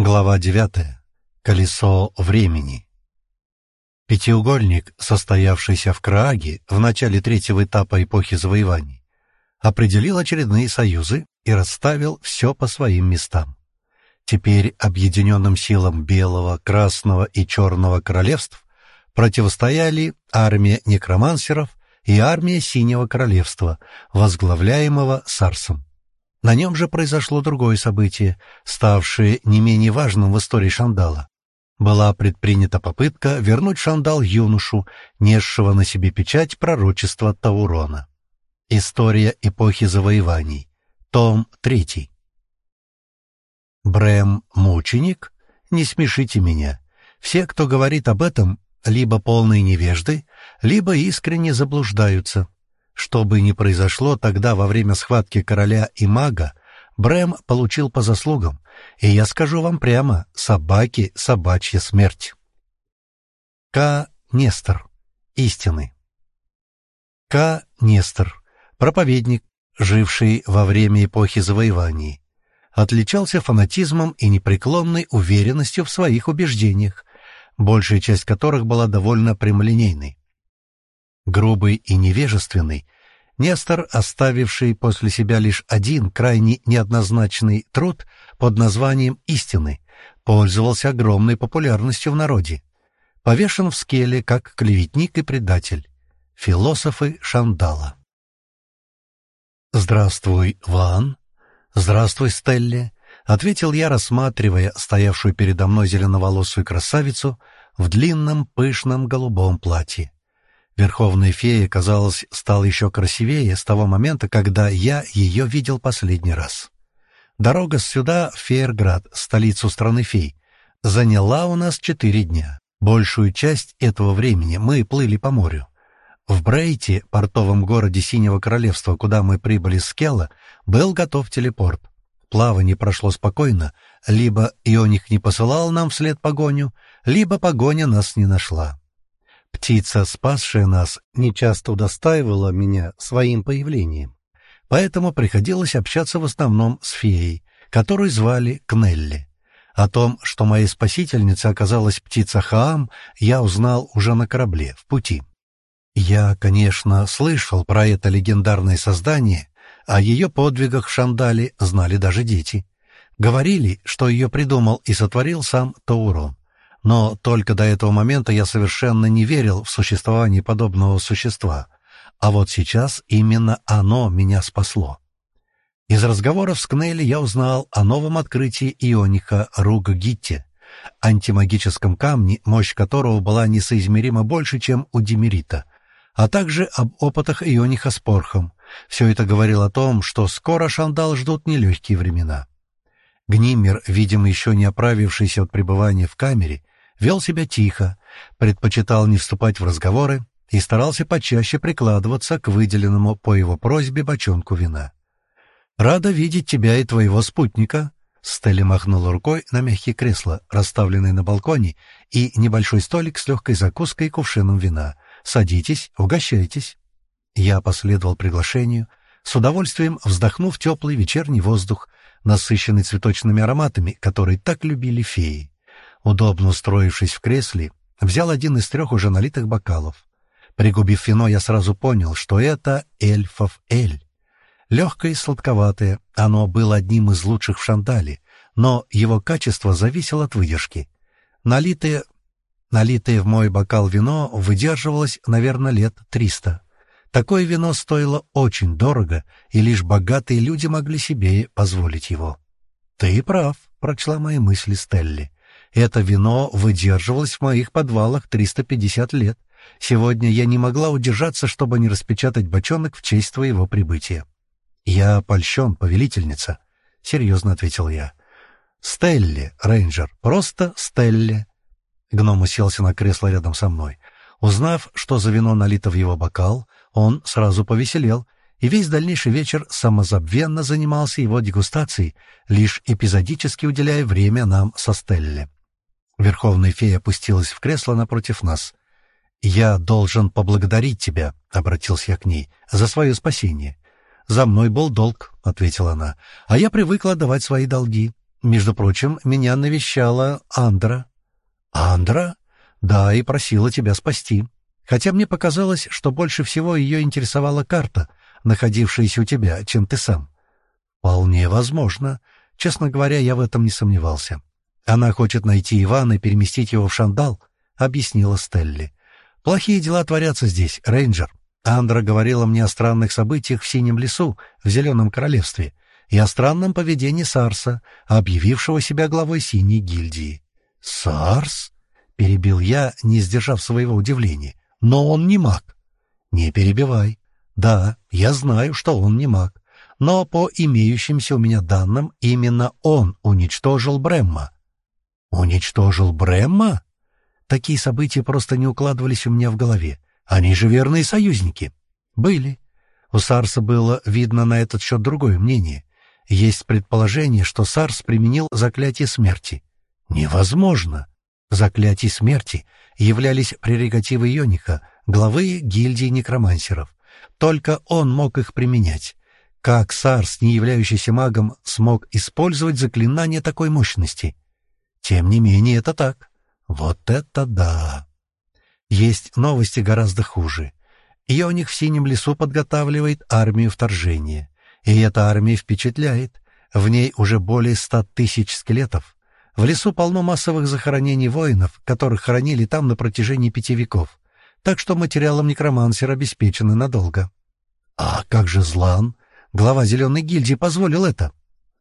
Глава 9. Колесо времени. Пятиугольник, состоявшийся в Крааге в начале третьего этапа эпохи завоеваний, определил очередные союзы и расставил все по своим местам. Теперь объединенным силам Белого, Красного и Черного королевств противостояли армия некромансеров и армия Синего королевства, возглавляемого Сарсом. На нем же произошло другое событие, ставшее не менее важным в истории Шандала. Была предпринята попытка вернуть Шандал юношу, несшего на себе печать пророчества Таурона. История эпохи завоеваний. Том 3. Брэм — мученик? Не смешите меня. Все, кто говорит об этом, либо полные невежды, либо искренне заблуждаются. Что бы ни произошло тогда во время схватки короля и мага, Брэм получил по заслугам, и я скажу вам прямо, собаки — собачья смерть. К. Нестор. Истины. К. Нестор. Проповедник, живший во время эпохи завоеваний. Отличался фанатизмом и непреклонной уверенностью в своих убеждениях, большая часть которых была довольно прямолинейной грубый и невежественный, Нестор, оставивший после себя лишь один крайне неоднозначный труд под названием «Истины», пользовался огромной популярностью в народе. Повешен в скеле как клеветник и предатель. Философы Шандала. «Здравствуй, Ван!» «Здравствуй, Стелле!» — ответил я, рассматривая стоявшую передо мной зеленоволосую красавицу в длинном пышном голубом платье. Верховная фея, казалось, стала еще красивее с того момента, когда я ее видел последний раз. Дорога сюда, в Фейерград, столицу страны фей, заняла у нас четыре дня. Большую часть этого времени мы плыли по морю. В Брейте, портовом городе Синего Королевства, куда мы прибыли с Келла, был готов телепорт. Плавание прошло спокойно, либо Ионик не посылал нам вслед погоню, либо погоня нас не нашла. Птица, спасшая нас, нечасто удостаивала меня своим появлением. Поэтому приходилось общаться в основном с феей, которую звали Кнелли. О том, что моей спасительницей оказалась птица Хаам, я узнал уже на корабле, в пути. Я, конечно, слышал про это легендарное создание, о ее подвигах в Шандале знали даже дети. Говорили, что ее придумал и сотворил сам Таурон. Но только до этого момента я совершенно не верил в существование подобного существа. А вот сейчас именно оно меня спасло. Из разговоров с Кнелли я узнал о новом открытии ионика Руга Гитте, антимагическом камне, мощь которого была несоизмеримо больше, чем у Демерита, а также об опытах иониха с порхом. Все это говорило о том, что скоро Шандал ждут нелегкие времена. Гниммер, видимо, еще не оправившийся от пребывания в камере, вел себя тихо, предпочитал не вступать в разговоры и старался почаще прикладываться к выделенному по его просьбе бочонку вина. «Рада видеть тебя и твоего спутника», — Стелли махнула рукой на мягкие кресла, расставленные на балконе, и небольшой столик с легкой закуской и кувшином вина. «Садитесь, угощайтесь». Я последовал приглашению, с удовольствием вздохнув теплый вечерний воздух, насыщенный цветочными ароматами, которые так любили феи удобно устроившись в кресле, взял один из трех уже налитых бокалов. Пригубив вино, я сразу понял, что это эльфов эль. Легкое и сладковатое, оно было одним из лучших в Шандале, но его качество зависело от выдержки. Налитое, налитое в мой бокал вино выдерживалось, наверное, лет триста. Такое вино стоило очень дорого, и лишь богатые люди могли себе позволить его. «Ты прав», — прочла мои мысли Стелли. Это вино выдерживалось в моих подвалах 350 лет. Сегодня я не могла удержаться, чтобы не распечатать бочонок в честь твоего прибытия. «Я польщен, повелительница», — серьезно ответил я. «Стелли, рейнджер, просто Стелли». Гном уселся на кресло рядом со мной. Узнав, что за вино налито в его бокал, он сразу повеселел, и весь дальнейший вечер самозабвенно занимался его дегустацией, лишь эпизодически уделяя время нам со Стелли. Верховная фея опустилась в кресло напротив нас. «Я должен поблагодарить тебя», — обратился я к ней, — «за свое спасение». «За мной был долг», — ответила она, — «а я привыкла давать свои долги. Между прочим, меня навещала Андра». «Андра?» «Да, и просила тебя спасти. Хотя мне показалось, что больше всего ее интересовала карта, находившаяся у тебя, чем ты сам». «Вполне возможно. Честно говоря, я в этом не сомневался. Она хочет найти Ивана и переместить его в Шандал», — объяснила Стелли. «Плохие дела творятся здесь, рейнджер. Андра говорила мне о странных событиях в Синем лесу, в Зеленом Королевстве, и о странном поведении Сарса, объявившего себя главой Синей гильдии». «Сарс?» — перебил я, не сдержав своего удивления. «Но он не маг». «Не перебивай. Да, я знаю, что он не маг. Но по имеющимся у меня данным, именно он уничтожил Бремма. «Уничтожил Бремма?» Такие события просто не укладывались у меня в голове. Они же верные союзники. Были. У Сарса было видно на этот счет другое мнение. Есть предположение, что Сарс применил заклятие смерти. Невозможно. Заклятия смерти являлись прерогативой Йониха, главы гильдии некромансеров. Только он мог их применять. Как Сарс, не являющийся магом, смог использовать заклинание такой мощности? Тем не менее, это так. Вот это да! Есть новости гораздо хуже. Ионик в Синем лесу подготавливает армию вторжения. И эта армия впечатляет. В ней уже более ста тысяч скелетов. В лесу полно массовых захоронений воинов, которых хоронили там на протяжении пяти веков. Так что материалом некромансера обеспечены надолго. А как же Злан? Глава Зеленой гильдии позволил это.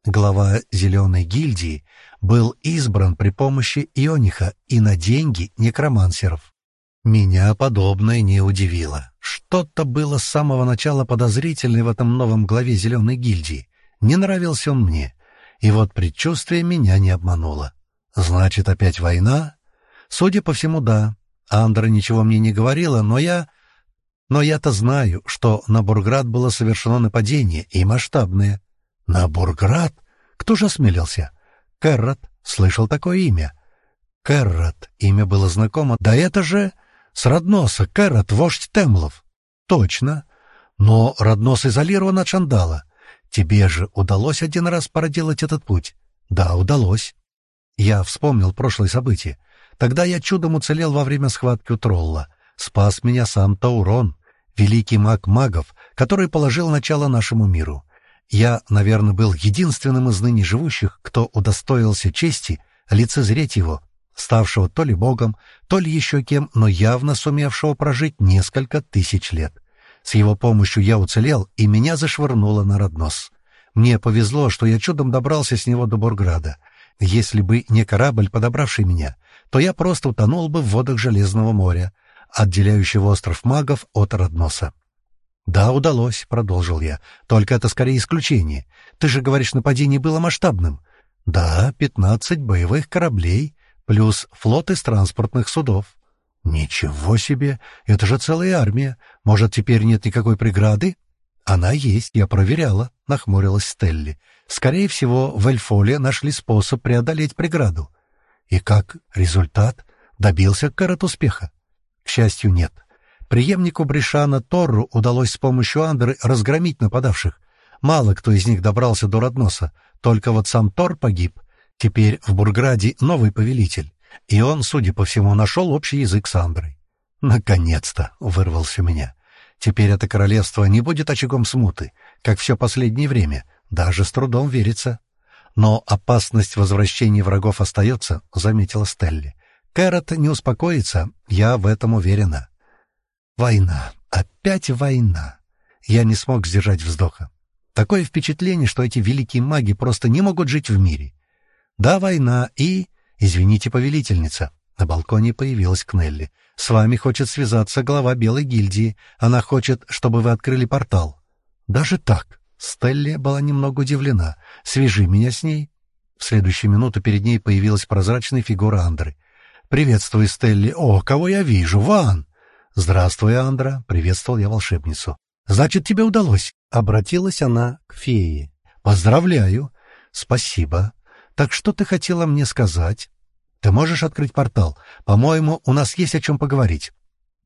Глава Зеленой гильдии был избран при помощи Иониха и на деньги некромансеров. Меня подобное не удивило. Что-то было с самого начала подозрительное в этом новом главе Зеленой гильдии. Не нравился он мне. И вот предчувствие меня не обмануло. Значит, опять война? Судя по всему, да. Андра ничего мне не говорила, но я... Но я-то знаю, что на Бурград было совершено нападение, и масштабное. На Бурград? Кто же осмелился? Кэррот. Слышал такое имя. Кэррот. Имя было знакомо. Да это же... С Родноса. Кэррот, вождь Темлов. Точно. Но Роднос изолирован от Шандала. Тебе же удалось один раз проделать этот путь? Да, удалось. Я вспомнил прошлое событие. Тогда я чудом уцелел во время схватки у тролла. Спас меня сам Таурон, великий маг магов, который положил начало нашему миру. Я, наверное, был единственным из ныне живущих, кто удостоился чести лицезреть его, ставшего то ли богом, то ли еще кем, но явно сумевшего прожить несколько тысяч лет. С его помощью я уцелел, и меня зашвырнуло на Роднос. Мне повезло, что я чудом добрался с него до Бурграда. Если бы не корабль, подобравший меня, то я просто утонул бы в водах Железного моря, отделяющего остров магов от Родноса. «Да, удалось», — продолжил я. «Только это скорее исключение. Ты же говоришь, нападение было масштабным». «Да, пятнадцать боевых кораблей, плюс флот из транспортных судов». «Ничего себе! Это же целая армия. Может, теперь нет никакой преграды?» «Она есть, я проверяла», — нахмурилась Стелли. «Скорее всего, в Эльфоле нашли способ преодолеть преграду». «И как результат? Добился Карат успеха?» «К счастью, нет. Приемнику Бришана Торру удалось с помощью Андры разгромить нападавших. Мало кто из них добрался до Родноса, только вот сам Тор погиб. Теперь в Бурграде новый повелитель, и он, судя по всему, нашел общий язык с Андрой. «Наконец-то!» — вырвался меня. «Теперь это королевство не будет очагом смуты, как все последнее время, даже с трудом верится». «Но опасность возвращения врагов остается», — заметила Стелли. «Кэрот не успокоится, я в этом уверена». Война. Опять война. Я не смог сдержать вздоха. Такое впечатление, что эти великие маги просто не могут жить в мире. Да, война и... Извините, повелительница. На балконе появилась Кнелли. С вами хочет связаться глава Белой гильдии. Она хочет, чтобы вы открыли портал. Даже так. Стелли была немного удивлена. Свяжи меня с ней. В следующую минуту перед ней появилась прозрачная фигура Андры. «Приветствую, Стелли. О, кого я вижу! Ван!» «Здравствуй, Андра!» — приветствовал я волшебницу. «Значит, тебе удалось!» — обратилась она к фее. «Поздравляю!» «Спасибо! Так что ты хотела мне сказать?» «Ты можешь открыть портал? По-моему, у нас есть о чем поговорить».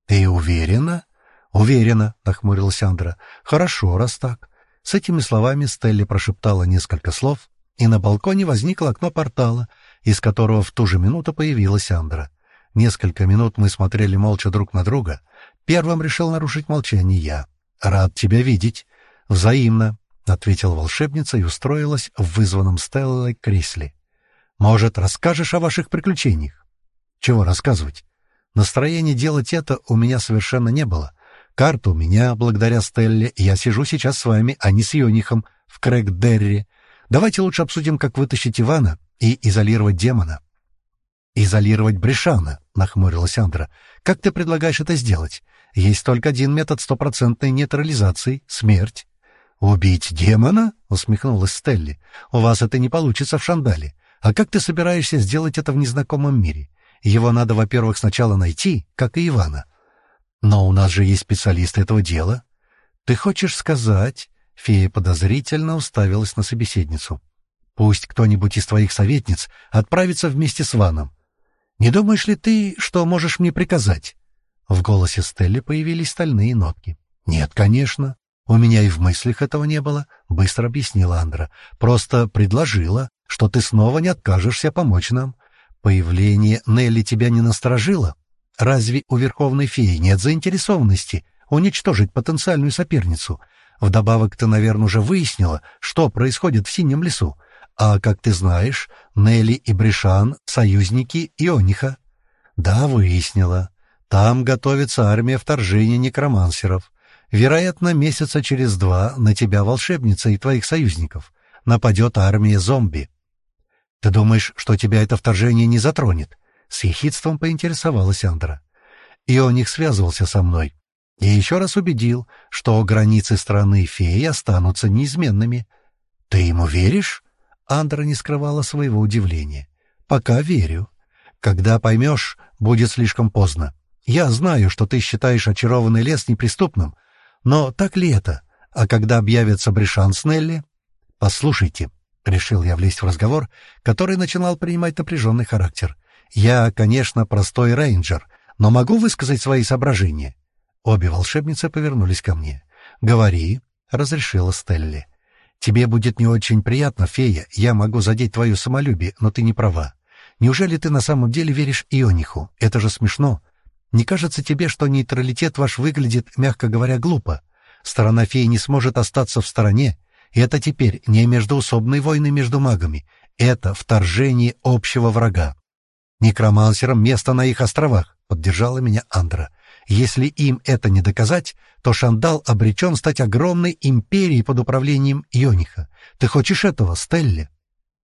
«Ты уверена?» «Уверена», — нахмурилась Андра. «Хорошо, раз так». С этими словами Стелли прошептала несколько слов, и на балконе возникло окно портала, из которого в ту же минуту появилась Андра. Несколько минут мы смотрели молча друг на друга. Первым решил нарушить молчание я. «Рад тебя видеть». «Взаимно», — ответила волшебница и устроилась в вызванном Стеллой кресле. «Может, расскажешь о ваших приключениях?» «Чего рассказывать? Настроения делать это у меня совершенно не было. Карта у меня, благодаря Стелле, я сижу сейчас с вами, а не с Йонихом в Крэгдерре. Давайте лучше обсудим, как вытащить Ивана и изолировать демона». «Изолировать Брешана», — нахмурилась Андра. «Как ты предлагаешь это сделать? Есть только один метод стопроцентной нейтрализации — смерть». «Убить демона?» — усмехнулась Стелли. «У вас это не получится в Шандале. А как ты собираешься сделать это в незнакомом мире? Его надо, во-первых, сначала найти, как и Ивана. Но у нас же есть специалисты этого дела. Ты хочешь сказать...» Фея подозрительно уставилась на собеседницу. «Пусть кто-нибудь из твоих советниц отправится вместе с Ваном. Не думаешь ли ты, что можешь мне приказать?» В голосе Стелли появились стальные нотки. «Нет, конечно. У меня и в мыслях этого не было», — быстро объяснила Андра. «Просто предложила, что ты снова не откажешься помочь нам. Появление Нелли тебя не насторожило? Разве у Верховной Феи нет заинтересованности уничтожить потенциальную соперницу? Вдобавок ты, наверное, уже выяснила, что происходит в Синем лесу. А, как ты знаешь, Нелли и Бришан — союзники Иониха. Да, выяснила. Там готовится армия вторжения некромансеров. Вероятно, месяца через два на тебя, волшебница, и твоих союзников нападет армия зомби. «Ты думаешь, что тебя это вторжение не затронет?» — с ехидством поинтересовалась Андра. И он их связывался со мной. И еще раз убедил, что границы страны феи останутся неизменными. «Ты ему веришь?» Андра не скрывала своего удивления. «Пока верю. Когда поймешь, будет слишком поздно. Я знаю, что ты считаешь очарованный лес неприступным, но так ли это? А когда объявится Бришан с? Послушайте, — решил я влезть в разговор, который начинал принимать напряженный характер. «Я, конечно, простой рейнджер, но могу высказать свои соображения». Обе волшебницы повернулись ко мне. «Говори», — разрешила Стелли. «Тебе будет не очень приятно, фея, я могу задеть твое самолюбие, но ты не права. Неужели ты на самом деле веришь Иониху? Это же смешно. Не кажется тебе, что нейтралитет ваш выглядит, мягко говоря, глупо? Сторона феи не сможет остаться в стороне, это теперь не междоусобные войны между магами, это вторжение общего врага. Некромансерам место на их островах, поддержала меня Андра. Если им это не доказать, то Шандал обречен стать огромной империей под управлением Йониха. Ты хочешь этого, Стелли?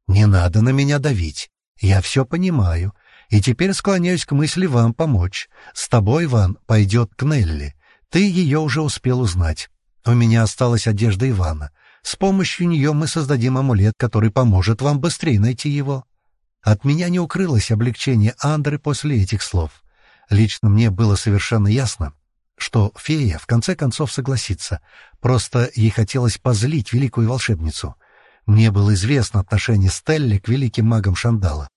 Не надо на меня давить. Я все понимаю. И теперь склоняюсь к мысли вам помочь. С тобой, Иван, пойдет к Нелли. Ты ее уже успел узнать. У меня осталась одежда Ивана. С помощью нее мы создадим амулет, который поможет вам быстрее найти его. От меня не укрылось облегчение Андры после этих слов. Лично мне было совершенно ясно, что фея в конце концов согласится. Просто ей хотелось позлить великую волшебницу. Мне было известно отношение Стелли к великим магам Шандала.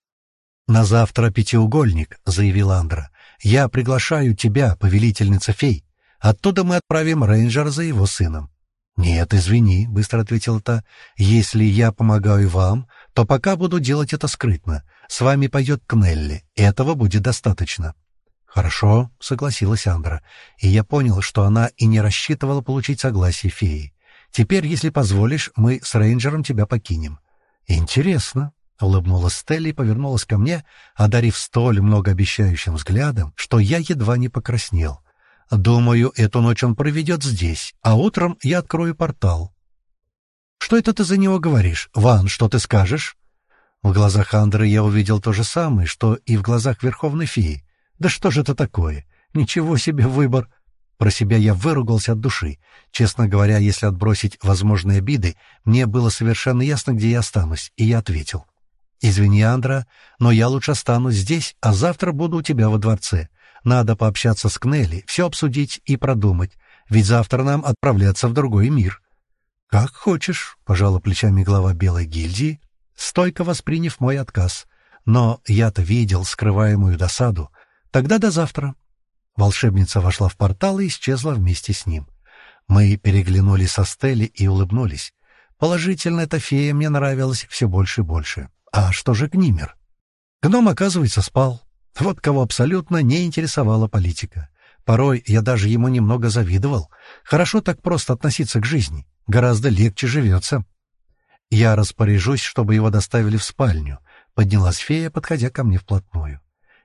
«На завтра пятиугольник», — заявила Андра. «Я приглашаю тебя, повелительница фей. Оттуда мы отправим рейнджера за его сыном. «Нет, извини», — быстро ответил та. «Если я помогаю вам, то пока буду делать это скрытно. С вами пойдет Кнелли. Этого будет достаточно». «Хорошо», — согласилась Андра, и я понял, что она и не рассчитывала получить согласие феи. «Теперь, если позволишь, мы с рейнджером тебя покинем». «Интересно», — улыбнулась Стелли и повернулась ко мне, одарив столь многообещающим взглядом, что я едва не покраснел. Думаю, эту ночь он проведет здесь, а утром я открою портал. Что это ты за него говоришь? Ван, что ты скажешь? В глазах Андры я увидел то же самое, что и в глазах Верховной Феи. Да что же это такое? Ничего себе выбор! Про себя я выругался от души. Честно говоря, если отбросить возможные обиды, мне было совершенно ясно, где я останусь, и я ответил. «Извини, Андра, но я лучше останусь здесь, а завтра буду у тебя во дворце. Надо пообщаться с Кнелли, все обсудить и продумать, ведь завтра нам отправляться в другой мир». «Как хочешь», — пожала плечами глава Белой гильдии, стойко восприняв мой отказ. «Но я-то видел скрываемую досаду. Тогда до завтра». Волшебница вошла в портал и исчезла вместе с ним. Мы переглянулись со Стелли и улыбнулись. Положительно, эта фея мне нравилась все больше и больше. А что же Гнимер? Гном, оказывается, спал. Вот кого абсолютно не интересовала политика. Порой я даже ему немного завидовал. Хорошо так просто относиться к жизни. Гораздо легче живется. Я распоряжусь, чтобы его доставили в спальню. Поднялась фея, подходя ко мне вплотную.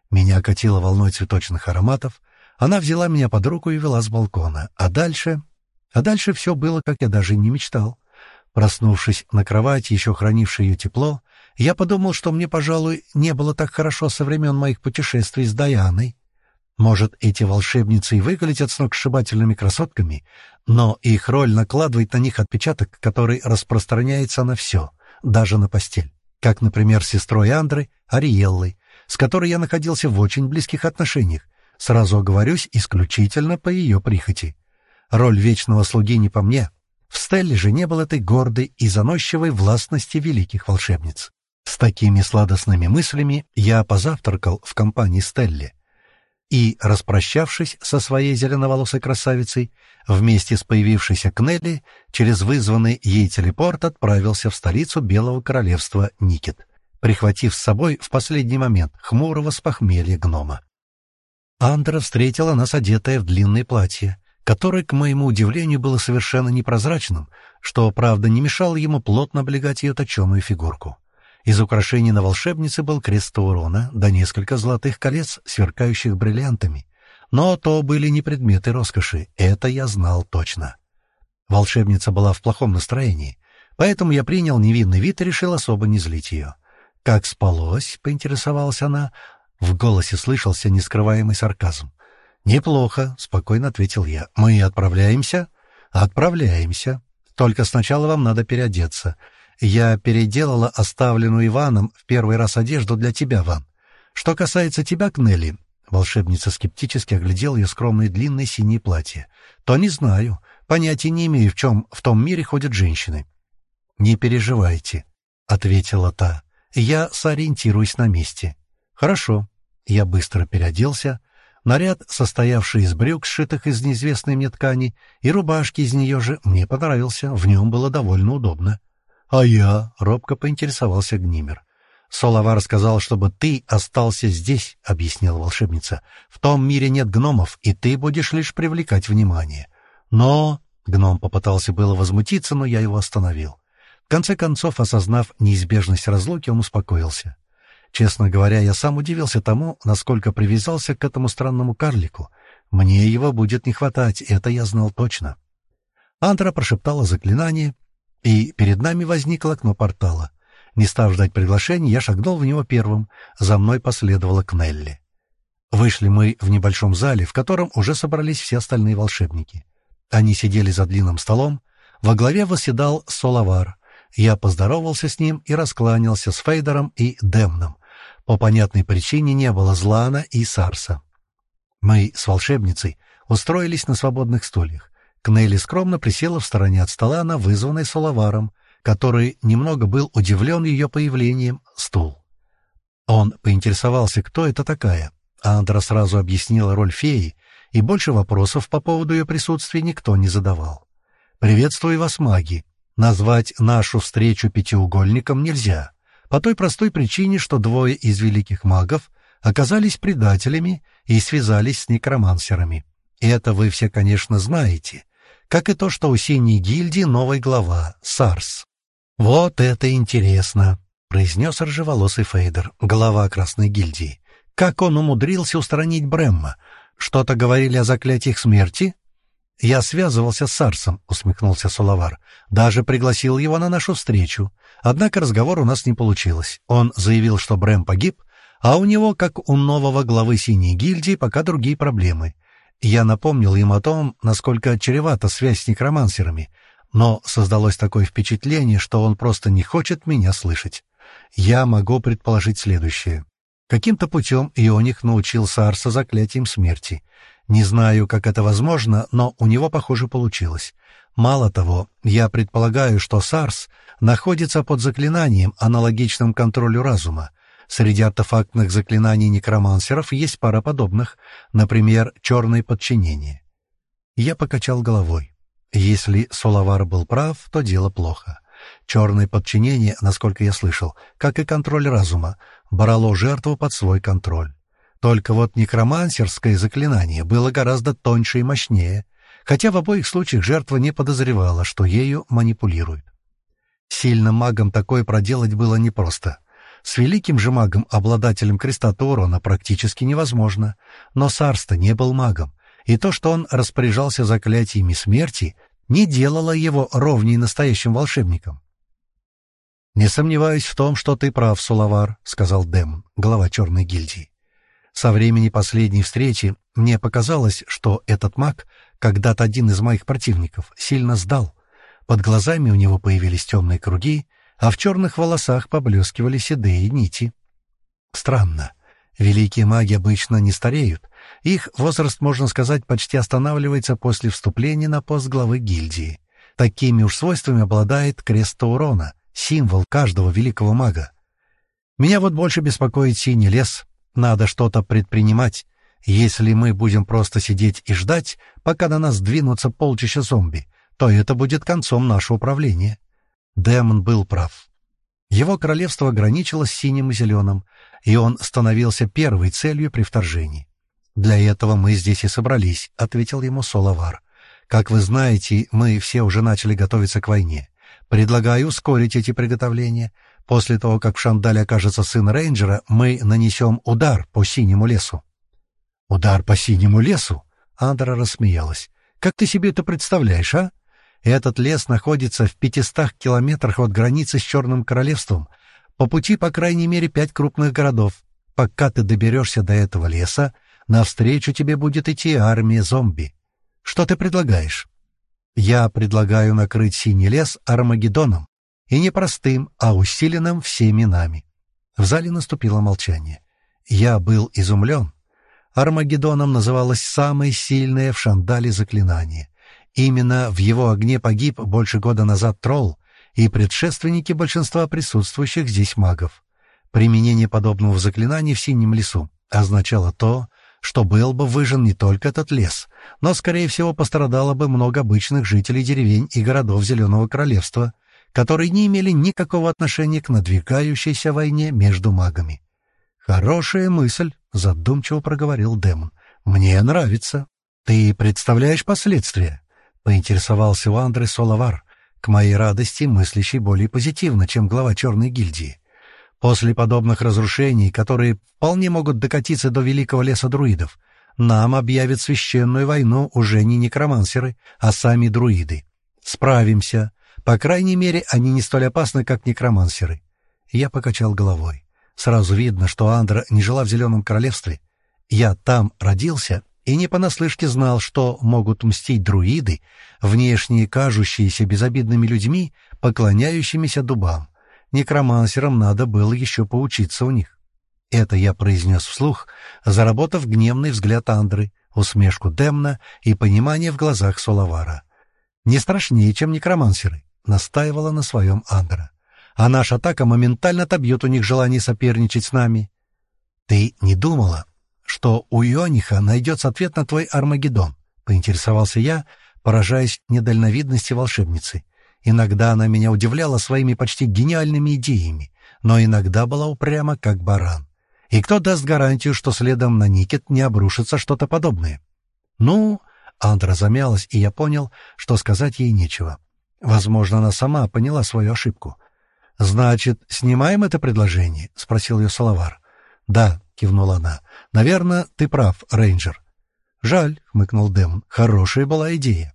Меня окатило волной цветочных ароматов. Она взяла меня под руку и вела с балкона. А дальше... А дальше все было, как я даже не мечтал. Проснувшись на кровати, еще хранившей ее тепло, я подумал, что мне, пожалуй, не было так хорошо со времен моих путешествий с Даяной. Может, эти волшебницы и выглядят сногсшибательными красотками, но их роль накладывает на них отпечаток, который распространяется на все, даже на постель. Как, например, с сестрой Андры, Ариеллой, с которой я находился в очень близких отношениях, сразу оговорюсь, исключительно по ее прихоти. Роль вечного слуги не по мне. В Стелле же не было этой гордой и заносчивой властности великих волшебниц. С такими сладостными мыслями я позавтракал в компании Стелли и, распрощавшись со своей зеленоволосой красавицей, вместе с появившейся Кнелли, через вызванный ей телепорт отправился в столицу Белого Королевства Никет, прихватив с собой в последний момент хмурого с похмелья гнома. Андра встретила нас одетая в длинное платье, которое, к моему удивлению, было совершенно непрозрачным, что, правда, не мешало ему плотно облегать ее точеную фигурку. Из украшений на волшебнице был крест урона, да несколько золотых колец, сверкающих бриллиантами. Но то были не предметы роскоши, это я знал точно. Волшебница была в плохом настроении, поэтому я принял невинный вид и решил особо не злить ее. «Как спалось?» — поинтересовалась она. В голосе слышался нескрываемый сарказм. «Неплохо», — спокойно ответил я. «Мы отправляемся?» «Отправляемся. Только сначала вам надо переодеться. Я переделала оставленную Иваном в первый раз одежду для тебя, Ван. Что касается тебя, Кнелли, волшебница скептически оглядела ее скромное длинное синее платье, то не знаю, понятия не имею, в чем в том мире ходят женщины. «Не переживайте», — ответила та. «Я сориентируюсь на месте». «Хорошо». Я быстро переоделся. Наряд, состоявший из брюк, сшитых из неизвестной мне ткани, и рубашки из нее же, мне понравился. В нем было довольно удобно. «А я?» — робко поинтересовался Гнимер. «Соловар сказал, чтобы ты остался здесь», — объяснила волшебница. «В том мире нет гномов, и ты будешь лишь привлекать внимание». «Но...» — гном попытался было возмутиться, но я его остановил. В конце концов, осознав неизбежность разлуки, он успокоился. Честно говоря, я сам удивился тому, насколько привязался к этому странному карлику. Мне его будет не хватать, это я знал точно. Антра прошептала заклинание, и перед нами возникло окно портала. Не став ждать приглашения, я шагнул в него первым, за мной последовала Кнелли. Вышли мы в небольшом зале, в котором уже собрались все остальные волшебники. Они сидели за длинным столом, во главе восседал Соловар. Я поздоровался с ним и раскланялся с Фейдером и Демном. По понятной причине не было Злана и Сарса. Мы с волшебницей устроились на свободных стульях. Кнелли скромно присела в стороне от стола на вызванный Соловаром, который немного был удивлен ее появлением, стул. Он поинтересовался, кто это такая. Андра сразу объяснила роль феи, и больше вопросов по поводу ее присутствия никто не задавал. «Приветствую вас, маги. Назвать нашу встречу пятиугольником нельзя, по той простой причине, что двое из великих магов оказались предателями и связались с некромансерами. Это вы все, конечно, знаете, как и то, что у Синей гильдии новая глава — Сарс. «Вот это интересно!» — произнес ржеволосый Фейдер, глава Красной гильдии. «Как он умудрился устранить Бремма? Что-то говорили о заклятиях смерти?» «Я связывался с Сарсом», — усмехнулся Соловар. «Даже пригласил его на нашу встречу. Однако разговор у нас не получилось. Он заявил, что Брэм погиб, а у него, как у нового главы Синей гильдии, пока другие проблемы. Я напомнил им о том, насколько чревата связь с некромансерами, но создалось такое впечатление, что он просто не хочет меня слышать. Я могу предположить следующее. Каким-то путем Ионих научил Сарса заклятием смерти. Не знаю, как это возможно, но у него, похоже, получилось. Мало того, я предполагаю, что Сарс находится под заклинанием, аналогичным контролю разума, Среди артефактных заклинаний некромансеров есть пара подобных, например, «Черное подчинение». Я покачал головой. Если Соловар был прав, то дело плохо. Черное подчинение, насколько я слышал, как и контроль разума, брало жертву под свой контроль. Только вот некромансерское заклинание было гораздо тоньше и мощнее, хотя в обоих случаях жертва не подозревала, что ею манипулируют. Сильным магом такое проделать было непросто. С великим же магом, обладателем креста Таурона, практически невозможно. Но Сарста не был магом, и то, что он распоряжался заклятиями смерти, не делало его ровней настоящим волшебником. «Не сомневаюсь в том, что ты прав, Сулавар», — сказал Демон, глава Черной гильдии. «Со времени последней встречи мне показалось, что этот маг, когда-то один из моих противников, сильно сдал. Под глазами у него появились темные круги, а в черных волосах поблескивали седые нити. Странно. Великие маги обычно не стареют. Их возраст, можно сказать, почти останавливается после вступления на пост главы гильдии. Такими уж свойствами обладает крест Таурона, символ каждого великого мага. Меня вот больше беспокоит синий лес. Надо что-то предпринимать. Если мы будем просто сидеть и ждать, пока на нас двинутся полчища зомби, то это будет концом нашего управления. Демон был прав. Его королевство ограничилось синим и зеленым, и он становился первой целью при вторжении. «Для этого мы здесь и собрались», — ответил ему Соловар. «Как вы знаете, мы все уже начали готовиться к войне. Предлагаю ускорить эти приготовления. После того, как в Шандале окажется сын рейнджера, мы нанесем удар по синему лесу». «Удар по синему лесу?» — Андра рассмеялась. «Как ты себе это представляешь, а? Этот лес находится в пятистах километрах от границы с Черным Королевством. По пути, по крайней мере, пять крупных городов. Пока ты доберешься до этого леса, навстречу тебе будет идти армия зомби. Что ты предлагаешь? Я предлагаю накрыть Синий лес Армагеддоном. И не простым, а усиленным всеми нами. В зале наступило молчание. Я был изумлен. Армагеддоном называлось самое сильное в Шандале заклинание. Именно в его огне погиб больше года назад тролл и предшественники большинства присутствующих здесь магов. Применение подобного заклинания в Синем лесу означало то, что был бы выжжен не только этот лес, но, скорее всего, пострадало бы много обычных жителей деревень и городов Зеленого Королевства, которые не имели никакого отношения к надвигающейся войне между магами. «Хорошая мысль», — задумчиво проговорил Демон. «Мне нравится. Ты представляешь последствия?» Поинтересовался у Андры Соловар, к моей радости мыслящий более позитивно, чем глава Черной гильдии. После подобных разрушений, которые вполне могут докатиться до великого леса друидов, нам объявят священную войну уже не некромансеры, а сами друиды. Справимся. По крайней мере, они не столь опасны, как некромансеры. Я покачал головой. Сразу видно, что Андра не жила в Зеленом Королевстве. Я там родился и не понаслышке знал, что могут мстить друиды, внешне кажущиеся безобидными людьми, поклоняющимися дубам. Некромансерам надо было еще поучиться у них. Это я произнес вслух, заработав гневный взгляд Андры, усмешку Демна и понимание в глазах Соловара. «Не страшнее, чем некромансеры», — настаивала на своем Андра. «А наша атака моментально отобьет у них желание соперничать с нами». «Ты не думала, что у Иониха найдется ответ на твой Армагеддон», — поинтересовался я, поражаясь недальновидности волшебницы. Иногда она меня удивляла своими почти гениальными идеями, но иногда была упряма, как баран. И кто даст гарантию, что следом на Никет не обрушится что-то подобное? Ну, Андра замялась, и я понял, что сказать ей нечего. Возможно, она сама поняла свою ошибку. «Значит, снимаем это предложение?» — спросил ее Салавар. «Да», — кивнула она. «Наверное, ты прав, рейнджер». «Жаль», — хмыкнул Демон. «Хорошая была идея.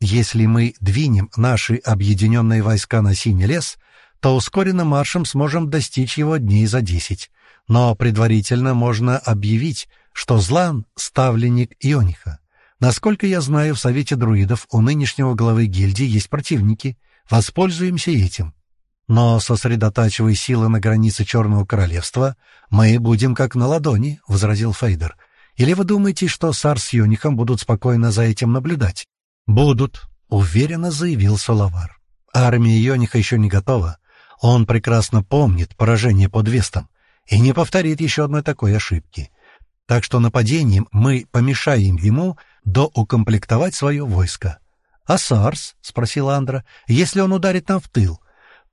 Если мы двинем наши объединенные войска на Синий лес, то ускоренным маршем сможем достичь его дней за десять. Но предварительно можно объявить, что Злан — ставленник Иониха. Насколько я знаю, в Совете друидов у нынешнего главы гильдии есть противники. Воспользуемся этим. Но, сосредотачивая силы на границе Черного Королевства, мы будем как на ладони, — возразил Фейдер. Или вы думаете, что Сар с Юнихом будут спокойно за этим наблюдать? Будут, — уверенно заявил Соловар. Армия Йониха еще не готова. Он прекрасно помнит поражение под Вестом и не повторит еще одной такой ошибки. Так что нападением мы помешаем ему доукомплектовать свое войско. — А Сарс? — спросил Андра. — Если он ударит нам в тыл,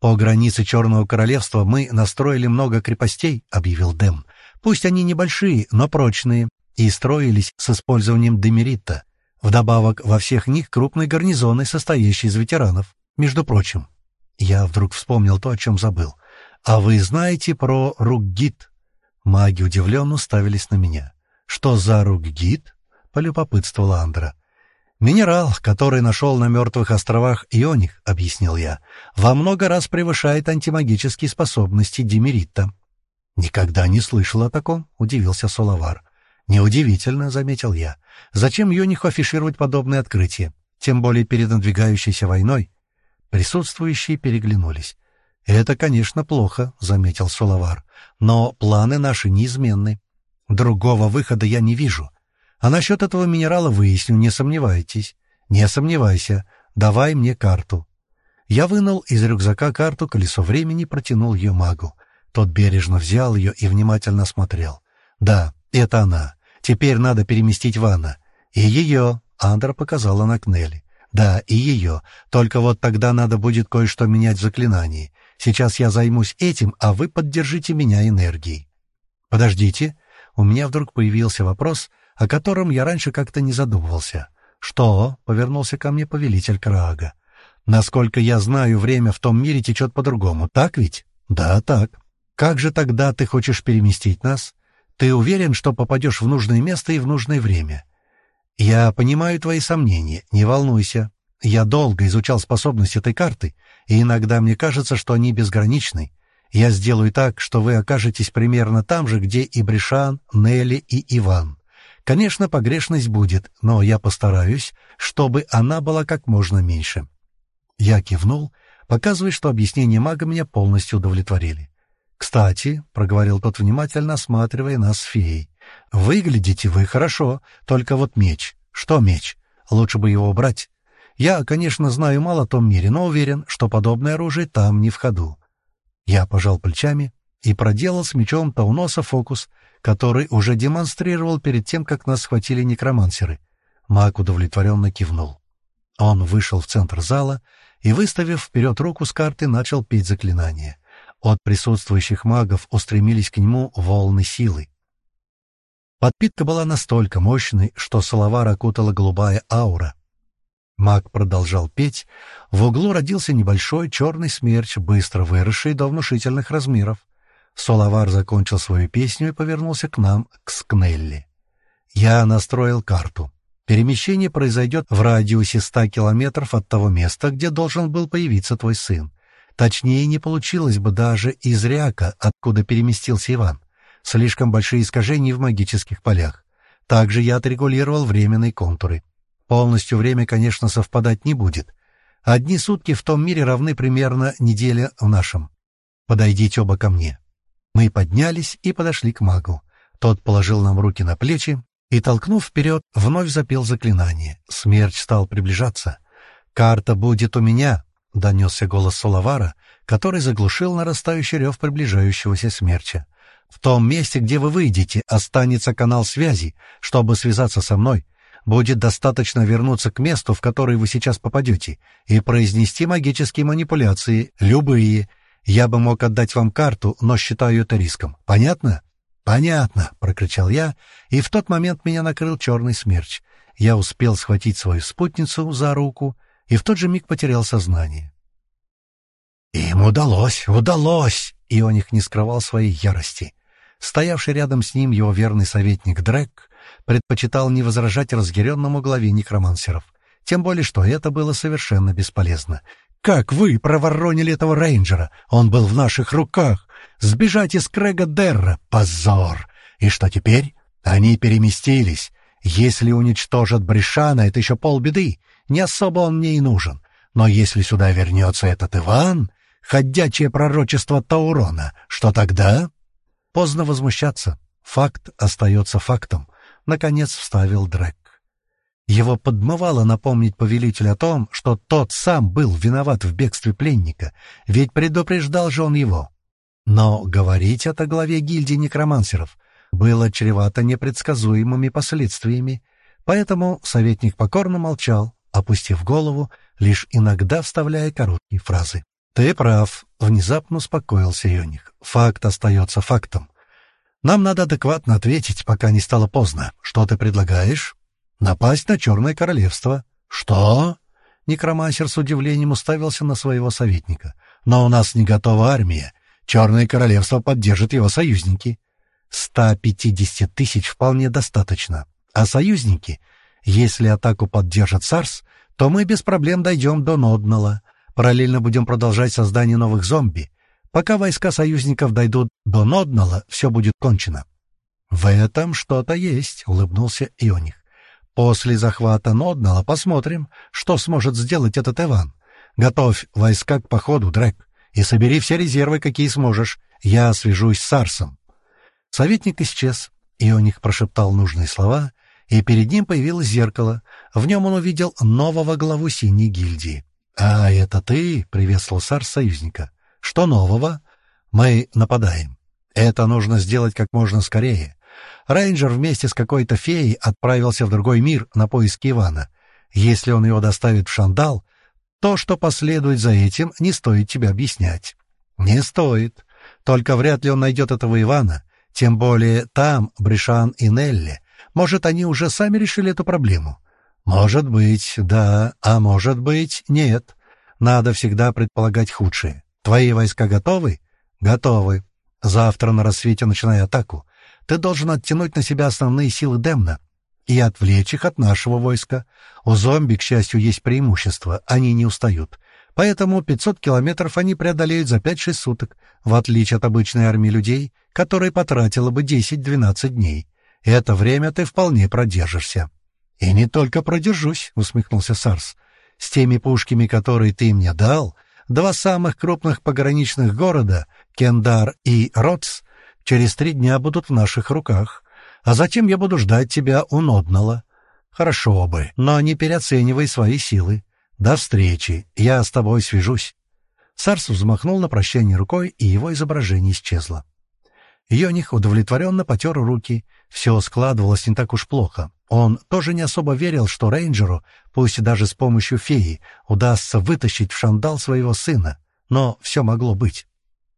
«По границе Черного Королевства мы настроили много крепостей», — объявил Дэм. «Пусть они небольшие, но прочные, и строились с использованием демерита. Вдобавок, во всех них крупные гарнизоны, состоящие из ветеранов. Между прочим, я вдруг вспомнил то, о чем забыл. «А вы знаете про Руггит?» Маги удивленно уставились на меня. «Что за Руггит?» — полюбопытствовала Андра. «Минерал, который нашел на мертвых островах Ионих», — объяснил я, — «во много раз превышает антимагические способности Демерита». «Никогда не слышал о таком», — удивился Соловар. «Неудивительно», — заметил я. «Зачем Иониху афишировать подобное открытие? Тем более перед надвигающейся войной». Присутствующие переглянулись. «Это, конечно, плохо», — заметил Соловар. «Но планы наши неизменны. Другого выхода я не вижу. А насчет этого минерала выясню, не сомневайтесь. Не сомневайся. Давай мне карту. Я вынул из рюкзака карту «Колесо времени» протянул ее магу. Тот бережно взял ее и внимательно смотрел. «Да, это она. Теперь надо переместить Ванна. И ее», — Андра показала на Кнелли. «Да, и ее. Только вот тогда надо будет кое-что менять в заклинании. Сейчас я займусь этим, а вы поддержите меня энергией». «Подождите». У меня вдруг появился вопрос — о котором я раньше как-то не задумывался. «Что?» — повернулся ко мне повелитель Краага. «Насколько я знаю, время в том мире течет по-другому, так ведь?» «Да, так. Как же тогда ты хочешь переместить нас? Ты уверен, что попадешь в нужное место и в нужное время?» «Я понимаю твои сомнения, не волнуйся. Я долго изучал способность этой карты, и иногда мне кажется, что они безграничны. Я сделаю так, что вы окажетесь примерно там же, где и Бришан, Нелли и Иван. Конечно, погрешность будет, но я постараюсь, чтобы она была как можно меньше. Я кивнул, показывая, что объяснения мага меня полностью удовлетворили. «Кстати», — проговорил тот внимательно, осматривая нас с феей, — «выглядите вы хорошо, только вот меч. Что меч? Лучше бы его убрать. Я, конечно, знаю мало о том мире, но уверен, что подобное оружие там не в ходу». Я пожал плечами и проделал с мечом Тауноса фокус — который уже демонстрировал перед тем, как нас схватили некромансеры. Маг удовлетворенно кивнул. Он вышел в центр зала и, выставив вперед руку с карты, начал петь заклинание. От присутствующих магов устремились к нему волны силы. Подпитка была настолько мощной, что Салавар окутала голубая аура. Маг продолжал петь. В углу родился небольшой черный смерч, быстро выросший до внушительных размеров. Соловар закончил свою песню и повернулся к нам, к Скнелли. Я настроил карту. Перемещение произойдет в радиусе ста километров от того места, где должен был появиться твой сын. Точнее, не получилось бы даже из Ряка, откуда переместился Иван. Слишком большие искажения в магических полях. Также я отрегулировал временные контуры. Полностью время, конечно, совпадать не будет. Одни сутки в том мире равны примерно неделе в нашем. Подойдите оба ко мне. Мы поднялись и подошли к магу. Тот положил нам руки на плечи и, толкнув вперед, вновь запел заклинание. Смерч стал приближаться. «Карта будет у меня», — донесся голос Соловара, который заглушил нарастающий рев приближающегося смерча. «В том месте, где вы выйдете, останется канал связи, чтобы связаться со мной. Будет достаточно вернуться к месту, в которое вы сейчас попадете, и произнести магические манипуляции, любые, я бы мог отдать вам карту, но считаю это риском. Понятно? Понятно, прокричал я, и в тот момент меня накрыл черный смерч. Я успел схватить свою спутницу за руку и в тот же миг потерял сознание. Им удалось, удалось! Ионик не скрывал своей ярости. Стоявший рядом с ним его верный советник Дрек предпочитал не возражать разъяренному главе некромансеров. Тем более, что это было совершенно бесполезно. Как вы проворонили этого рейнджера? Он был в наших руках. Сбежать из Крэга Дерра — позор. И что теперь? Они переместились. Если уничтожат Бришана, это еще полбеды. Не особо он мне и нужен. Но если сюда вернется этот Иван, ходячее пророчество Таурона, что тогда? Поздно возмущаться. Факт остается фактом. Наконец вставил Дрек. Его подмывало напомнить повелитель о том, что тот сам был виноват в бегстве пленника, ведь предупреждал же он его. Но говорить это главе гильдии некромансеров было чревато непредсказуемыми последствиями, поэтому советник покорно молчал, опустив голову, лишь иногда вставляя короткие фразы. «Ты прав», — внезапно успокоился Йоних. «Факт остается фактом. Нам надо адекватно ответить, пока не стало поздно. Что ты предлагаешь?» «Напасть на Черное Королевство». «Что?» Некромансер с удивлением уставился на своего советника. «Но у нас не готова армия. Черное Королевство поддержит его союзники». «Ста пятидесяти тысяч вполне достаточно. А союзники, если атаку поддержит Сарс, то мы без проблем дойдем до Ноднала. Параллельно будем продолжать создание новых зомби. Пока войска союзников дойдут до Ноднала, все будет кончено». «В этом что-то есть», — улыбнулся Ионих. «После захвата Ноднала посмотрим, что сможет сделать этот Иван. Готовь войска к походу, Дрэк, и собери все резервы, какие сможешь. Я свяжусь с Сарсом». Советник исчез. Ионих прошептал нужные слова, и перед ним появилось зеркало. В нем он увидел нового главу синей гильдии. «А это ты?» — приветствовал Сарс союзника. «Что нового?» «Мы нападаем. Это нужно сделать как можно скорее. Рейнджер вместе с какой-то феей отправился в другой мир на поиски Ивана. Если он его доставит в Шандал, то, что последует за этим, не стоит тебе объяснять». «Не стоит. Только вряд ли он найдет этого Ивана. Тем более там Бришан и Нелли. Может, они уже сами решили эту проблему?» «Может быть, да, а может быть, нет. Надо всегда предполагать худшее. Твои войска готовы?» «Готовы. Завтра на рассвете начинай атаку. Ты должен оттянуть на себя основные силы Демна и отвлечь их от нашего войска. У зомби, к счастью, есть преимущество, они не устают. Поэтому 500 километров они преодолеют за 5-6 суток, в отличие от обычной армии людей, которая потратила бы 10-12 дней. Это время ты вполне продержишься. «И не только продержусь», — усмехнулся Сарс. «С теми пушками, которые ты мне дал, два самых крупных пограничных города, Кендар и Ротс, через три дня будут в наших руках, а затем я буду ждать тебя у Ноднала. Хорошо бы, но не переоценивай свои силы. До встречи, я с тобой свяжусь». Сарс взмахнул на прощание рукой, и его изображение исчезло. Йоних удовлетворенно потер руки. Все складывалось не так уж плохо. Он тоже не особо верил, что рейнджеру, пусть даже с помощью феи, удастся вытащить в шандал своего сына, но все могло быть.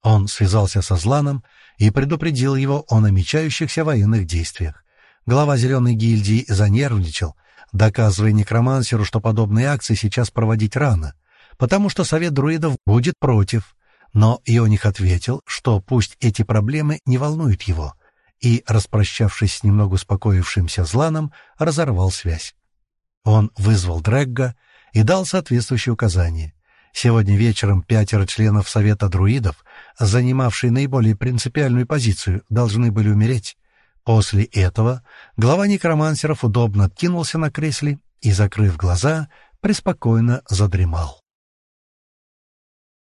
Он связался со Зланом и предупредил его о намечающихся военных действиях. Глава Зеленой гильдии занервничал, доказывая некромансеру, что подобные акции сейчас проводить рано, потому что Совет Друидов будет против. Но Ионих ответил, что пусть эти проблемы не волнуют его — и, распрощавшись с немного успокоившимся Зланом, разорвал связь. Он вызвал Дрэгга и дал соответствующие указания. Сегодня вечером пятеро членов Совета друидов, занимавшие наиболее принципиальную позицию, должны были умереть. После этого глава некромансеров удобно откинулся на кресле и, закрыв глаза, преспокойно задремал.